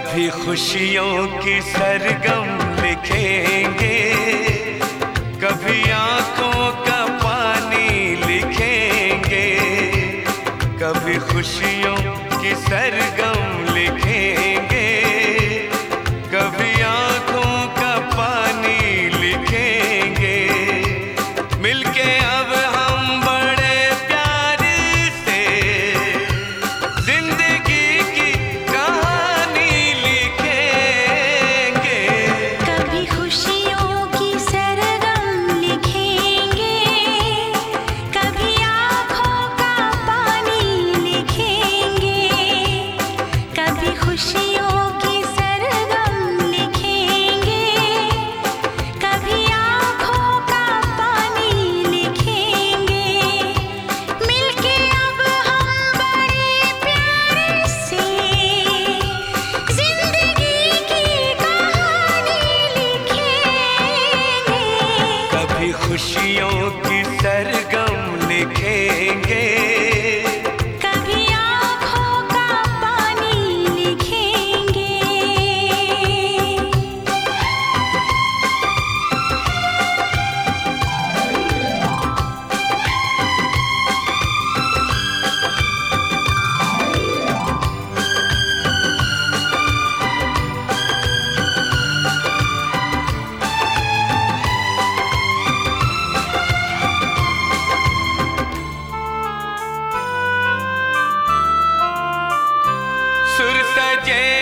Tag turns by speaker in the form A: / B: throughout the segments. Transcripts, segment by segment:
A: कभी खुशियों की सरगम लिखेंगे। कभी आँखों का पानी लिखेंगे।
B: कभी खुशियों की सरगम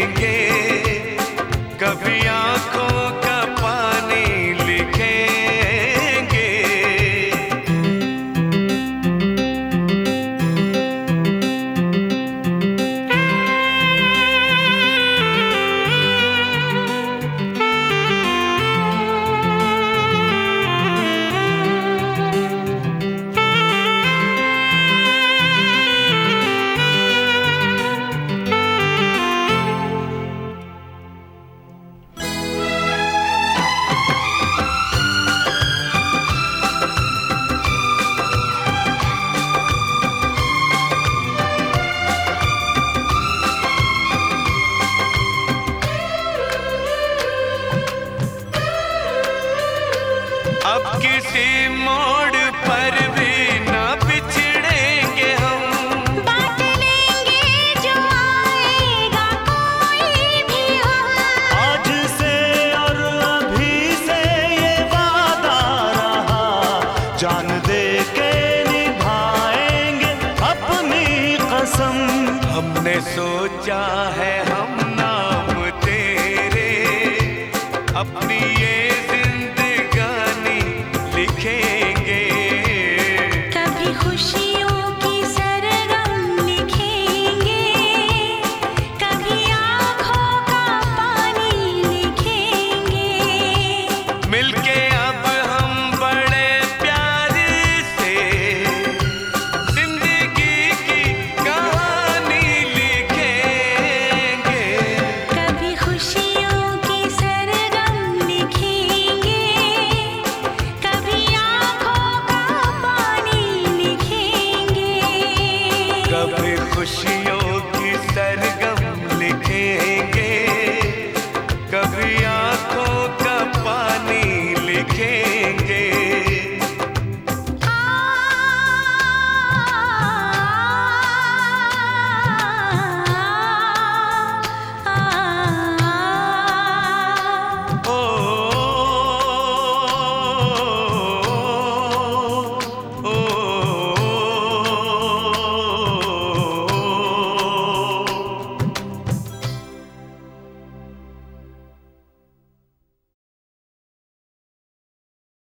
B: Again. कसम। हमने सोचा है हम नाम तेरे। अपनी
A: ये machine.